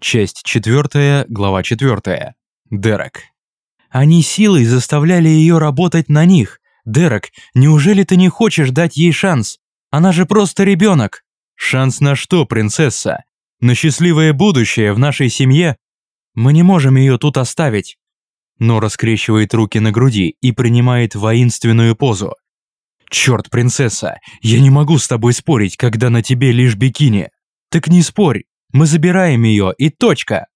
Часть 4, глава 4. Дерек. Они силой заставляли ее работать на них. Дерек, неужели ты не хочешь дать ей шанс? Она же просто ребенок. Шанс на что, принцесса? На счастливое будущее в нашей семье? Мы не можем ее тут оставить. Нора скрещивает руки на груди и принимает воинственную позу. «Черт, принцесса, я не могу с тобой спорить, когда на тебе лишь бикини. Так не спорь, мы забираем ее и точка!»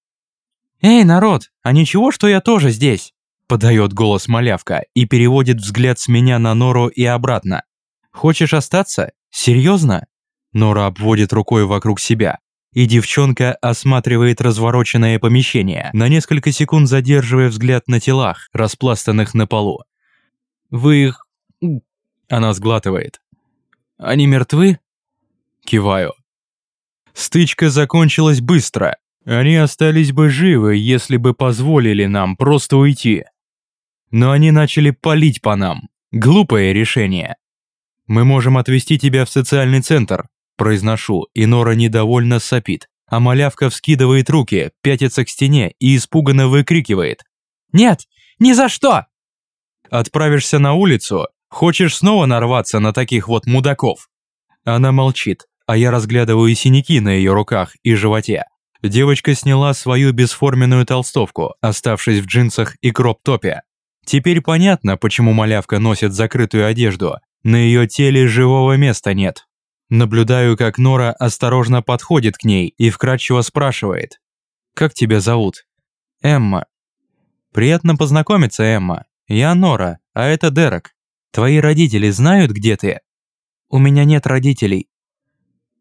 «Эй, народ, а ничего, что я тоже здесь?» Подает голос малявка и переводит взгляд с меня на Нору и обратно. «Хочешь остаться? Серьезно?» Нора обводит рукой вокруг себя, и девчонка осматривает развороченное помещение, на несколько секунд задерживая взгляд на телах, распластанных на полу. «Вы их...» Она сглатывает. «Они мертвы?» Киваю. Стычка закончилась быстро. Они остались бы живы, если бы позволили нам просто уйти. Но они начали палить по нам. Глупое решение. Мы можем отвезти тебя в социальный центр, произношу, и Нора недовольно сопит, а малявка вскидывает руки, пятится к стене и испуганно выкрикивает. «Нет, ни за что!» Отправишься на улицу, хочешь снова нарваться на таких вот мудаков? Она молчит, а я разглядываю синяки на ее руках и животе. Девочка сняла свою бесформенную толстовку, оставшись в джинсах и кроп-топе. Теперь понятно, почему малявка носит закрытую одежду. На ее теле живого места нет. Наблюдаю, как Нора осторожно подходит к ней и вкратчиво спрашивает. «Как тебя зовут?» «Эмма». «Приятно познакомиться, Эмма. Я Нора, а это Дерек. Твои родители знают, где ты?» «У меня нет родителей»,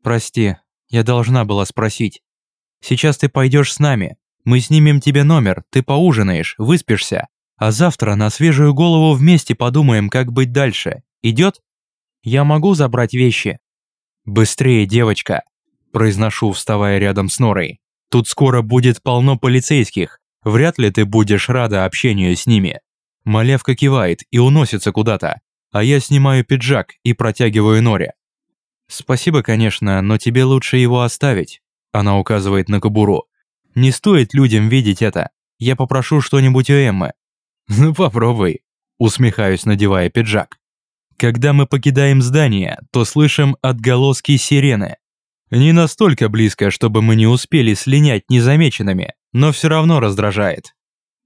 «Прости, я должна была спросить. Сейчас ты пойдешь с нами. Мы снимем тебе номер, ты поужинаешь, выспишься. А завтра на свежую голову вместе подумаем, как быть дальше. Идет? Я могу забрать вещи?» «Быстрее, девочка!» Произношу, вставая рядом с Норой. «Тут скоро будет полно полицейских. Вряд ли ты будешь рада общению с ними». Малевка кивает и уносится куда-то, а я снимаю пиджак и протягиваю Норе. «Спасибо, конечно, но тебе лучше его оставить», – она указывает на кобуру. «Не стоит людям видеть это. Я попрошу что-нибудь у Эммы». «Ну попробуй», – усмехаюсь, надевая пиджак. Когда мы покидаем здание, то слышим отголоски сирены. Не настолько близко, чтобы мы не успели слинять незамеченными, но все равно раздражает.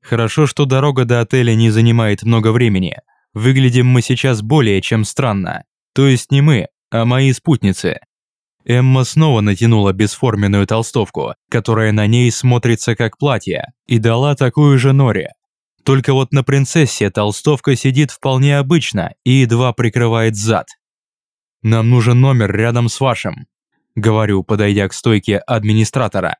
Хорошо, что дорога до отеля не занимает много времени. Выглядим мы сейчас более чем странно. То есть не мы, а мои спутницы. Эмма снова натянула бесформенную толстовку, которая на ней смотрится как платье, и дала такую же Норе. Только вот на принцессе толстовка сидит вполне обычно и едва прикрывает зад. «Нам нужен номер рядом с вашим», — говорю, подойдя к стойке администратора.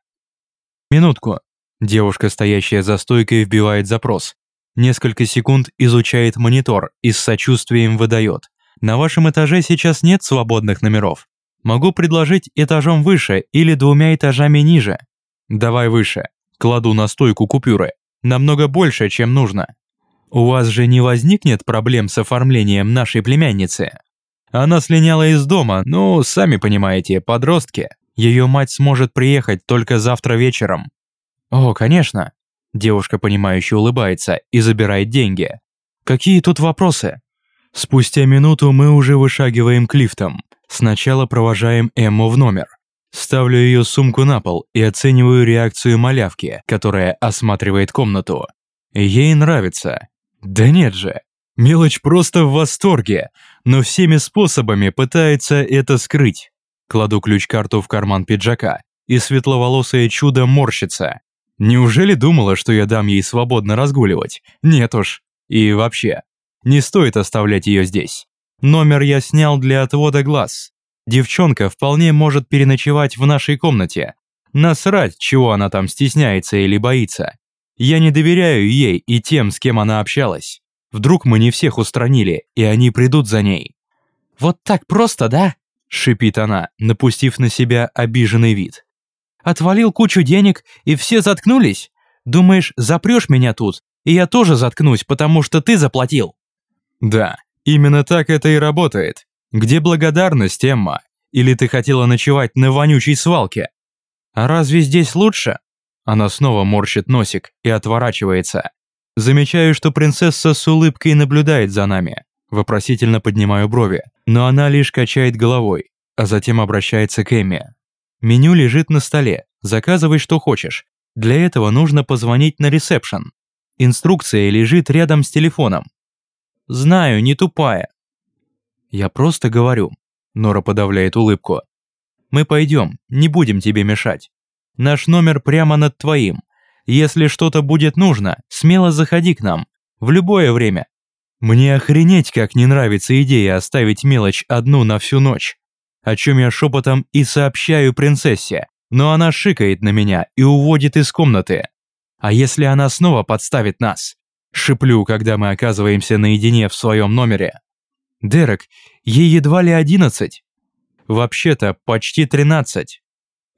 «Минутку». Девушка, стоящая за стойкой, вбивает запрос. Несколько секунд изучает монитор и с сочувствием выдает. На вашем этаже сейчас нет свободных номеров. Могу предложить этажом выше или двумя этажами ниже. Давай выше. Кладу на стойку купюры. Намного больше, чем нужно. У вас же не возникнет проблем с оформлением нашей племянницы? Она слиняла из дома, ну, сами понимаете, подростки. Ее мать сможет приехать только завтра вечером. О, конечно. Девушка, понимающе улыбается и забирает деньги. Какие тут вопросы? Спустя минуту мы уже вышагиваем к лифтам. Сначала провожаем Эмму в номер. Ставлю ее сумку на пол и оцениваю реакцию малявки, которая осматривает комнату. Ей нравится. Да нет же. Мелочь просто в восторге, но всеми способами пытается это скрыть. Кладу ключ-карту в карман пиджака, и светловолосое чудо морщится. Неужели думала, что я дам ей свободно разгуливать? Нет уж. И вообще, не стоит оставлять ее здесь. Номер я снял для отвода глаз. Девчонка вполне может переночевать в нашей комнате. Насрать, чего она там стесняется или боится. Я не доверяю ей и тем, с кем она общалась. Вдруг мы не всех устранили, и они придут за ней. «Вот так просто, да?» – шипит она, напустив на себя обиженный вид. «Отвалил кучу денег, и все заткнулись? Думаешь, запрешь меня тут, и я тоже заткнусь, потому что ты заплатил?» Да, именно так это и работает. Где благодарность, Эмма? Или ты хотела ночевать на вонючей свалке? А разве здесь лучше? Она снова морщит носик и отворачивается. Замечаю, что принцесса с улыбкой наблюдает за нами. Вопросительно поднимаю брови, но она лишь качает головой, а затем обращается к Эмме. Меню лежит на столе, заказывай что хочешь. Для этого нужно позвонить на ресепшн. Инструкция лежит рядом с телефоном. Знаю, не тупая. Я просто говорю. Нора подавляет улыбку. Мы пойдем, не будем тебе мешать. Наш номер прямо над твоим. Если что-то будет нужно, смело заходи к нам. В любое время. Мне охренеть, как не нравится идея оставить мелочь одну на всю ночь. О чем я шепотом и сообщаю принцессе, но она шикает на меня и уводит из комнаты. А если она снова подставит нас? Шиплю, когда мы оказываемся наедине в своем номере. Дерек, ей едва ли одиннадцать. Вообще-то почти тринадцать.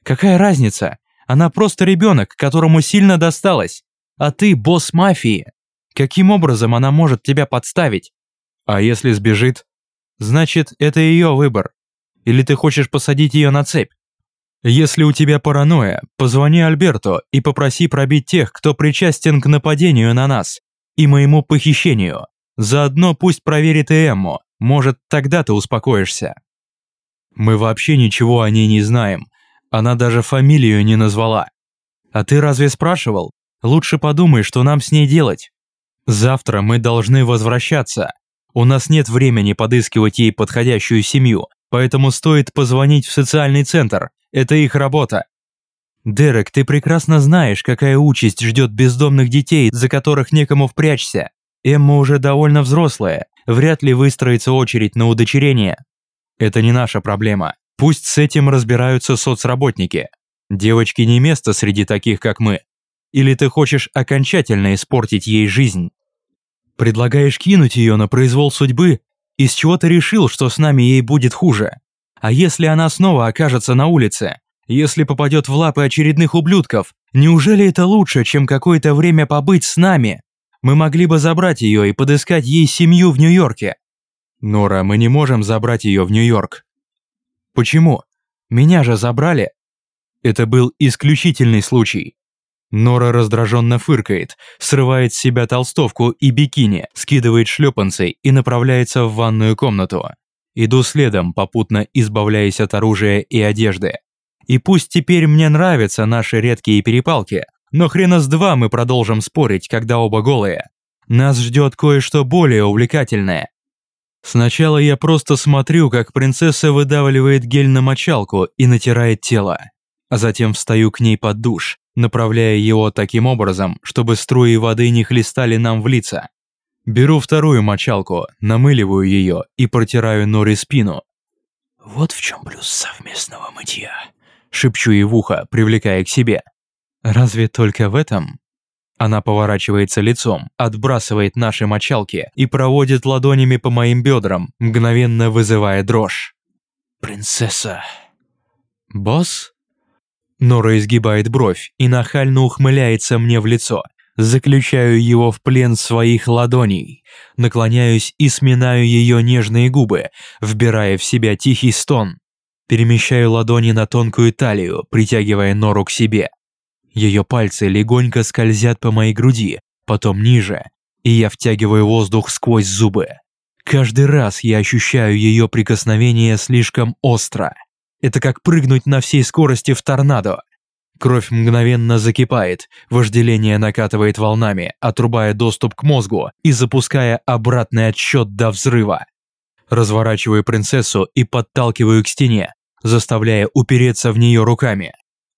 Какая разница? Она просто ребенок, которому сильно досталось. А ты босс мафии. Каким образом она может тебя подставить? А если сбежит? Значит, это ее выбор. Или ты хочешь посадить ее на цепь? Если у тебя паранойя, позвони Альберту и попроси пробить тех, кто причастен к нападению на нас и моему похищению. Заодно пусть проверит и Эмму, может, тогда ты успокоишься. Мы вообще ничего о ней не знаем, она даже фамилию не назвала. А ты разве спрашивал? Лучше подумай, что нам с ней делать. Завтра мы должны возвращаться. У нас нет времени подыскивать ей подходящую семью, поэтому стоит позвонить в социальный центр. Это их работа. Дерек, ты прекрасно знаешь, какая участь ждет бездомных детей, за которых некому впрячься. Эмма уже довольно взрослая, вряд ли выстроится очередь на удочерение. Это не наша проблема. Пусть с этим разбираются соцработники. Девочки не место среди таких, как мы. Или ты хочешь окончательно испортить ей жизнь? Предлагаешь кинуть ее на произвол судьбы? Из чего ты решил, что с нами ей будет хуже? А если она снова окажется на улице? Если попадет в лапы очередных ублюдков? Неужели это лучше, чем какое-то время побыть с нами? Мы могли бы забрать ее и подыскать ей семью в Нью-Йорке. Нора, мы не можем забрать ее в Нью-Йорк. Почему? Меня же забрали. Это был исключительный случай. Нора раздраженно фыркает, срывает с себя толстовку и бикини, скидывает шлепанцы и направляется в ванную комнату. Иду следом, попутно избавляясь от оружия и одежды. И пусть теперь мне нравятся наши редкие перепалки, но хрена с два мы продолжим спорить, когда оба голые. Нас ждет кое-что более увлекательное. Сначала я просто смотрю, как принцесса выдавливает гель на мочалку и натирает тело, а затем встаю к ней под душ, направляя его таким образом, чтобы струи воды не хлестали нам в лица. Беру вторую мочалку, намыливаю ее и протираю Нори спину. «Вот в чем плюс совместного мытья», – шепчу ей в ухо, привлекая к себе. «Разве только в этом?» Она поворачивается лицом, отбрасывает наши мочалки и проводит ладонями по моим бедрам, мгновенно вызывая дрожь. «Принцесса». «Босс?» Нора изгибает бровь и нахально ухмыляется мне в лицо. Заключаю его в плен своих ладоней. Наклоняюсь и сминаю ее нежные губы, вбирая в себя тихий стон. Перемещаю ладони на тонкую талию, притягивая Нору к себе. Ее пальцы легонько скользят по моей груди, потом ниже, и я втягиваю воздух сквозь зубы. Каждый раз я ощущаю ее прикосновение слишком остро. Это как прыгнуть на всей скорости в торнадо. Кровь мгновенно закипает, вожделение накатывает волнами, отрубая доступ к мозгу и запуская обратный отсчет до взрыва. Разворачиваю принцессу и подталкиваю к стене, заставляя упереться в нее руками.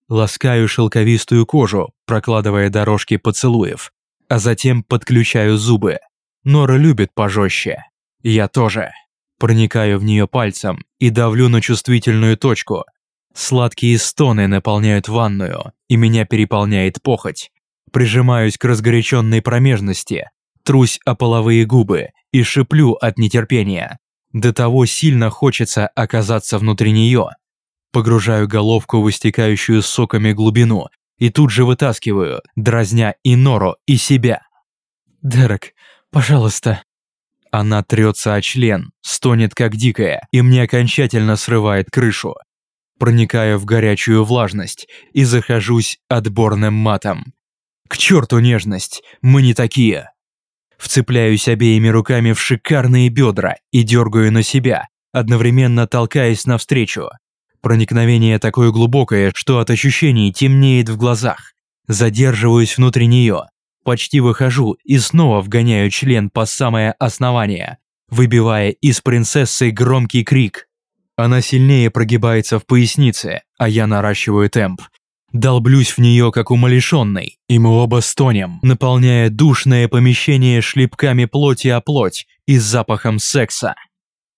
Ласкаю шелковистую кожу, прокладывая дорожки поцелуев, а затем подключаю зубы. Нора любит пожестче. Я тоже. Проникаю в нее пальцем и давлю на чувствительную точку. Сладкие стоны наполняют ванную, и меня переполняет похоть. Прижимаюсь к разгоряченной промежности, трусь о половые губы и шиплю от нетерпения. До того сильно хочется оказаться внутри нее. Погружаю головку в истекающую соками глубину и тут же вытаскиваю, дразня и Нору, и себя. «Дерек, пожалуйста», она трется о член, стонет как дикая, и мне окончательно срывает крышу. проникая в горячую влажность и захожусь отборным матом. К черту нежность, мы не такие. Вцепляюсь обеими руками в шикарные бедра и дергаю на себя, одновременно толкаясь навстречу. Проникновение такое глубокое, что от ощущений темнеет в глазах. Задерживаюсь внутри нее, почти выхожу и снова вгоняю член по самое основание, выбивая из принцессы громкий крик. Она сильнее прогибается в пояснице, а я наращиваю темп. Долблюсь в нее, как умалишенный, и мы оба стонем, наполняя душное помещение шлепками плоти о плоть и запахом секса.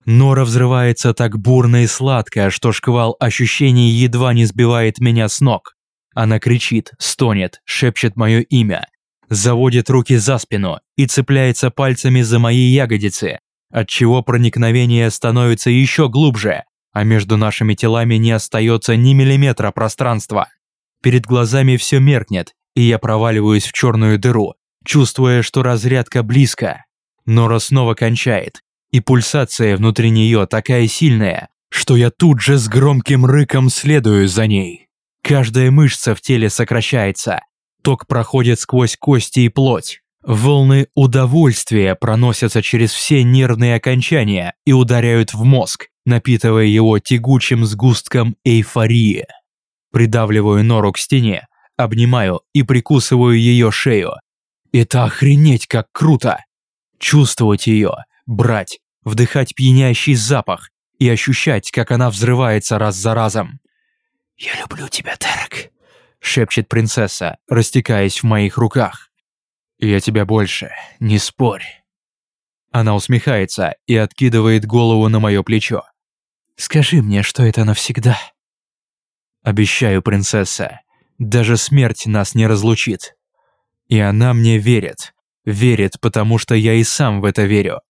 Нора взрывается так бурно и сладко, что шквал ощущений едва не сбивает меня с ног. Она кричит, стонет, шепчет мое имя, заводит руки за спину и цепляется пальцами за мои ягодицы, отчего проникновение становится еще глубже, а между нашими телами не остается ни миллиметра пространства. Перед глазами все меркнет, и я проваливаюсь в черную дыру, чувствуя, что разрядка близко. Нора снова кончает, и пульсация внутри нее такая сильная, что я тут же с громким рыком следую за ней. Каждая мышца в теле сокращается, ток проходит сквозь кости и плоть. Волны удовольствия проносятся через все нервные окончания и ударяют в мозг, напитывая его тягучим сгустком эйфории. Придавливаю нору к стене, обнимаю и прикусываю ее шею. Это охренеть как круто! Чувствовать ее, брать, вдыхать пьянящий запах и ощущать, как она взрывается раз за разом. «Я люблю тебя, Дерек», — шепчет принцесса, растекаясь в моих руках. «Я тебя больше, не спорь». Она усмехается и откидывает голову на мое плечо. «Скажи мне, что это навсегда». «Обещаю, принцесса, даже смерть нас не разлучит». И она мне верит. Верит, потому что я и сам в это верю.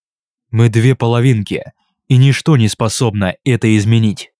Мы две половинки, и ничто не способно это изменить.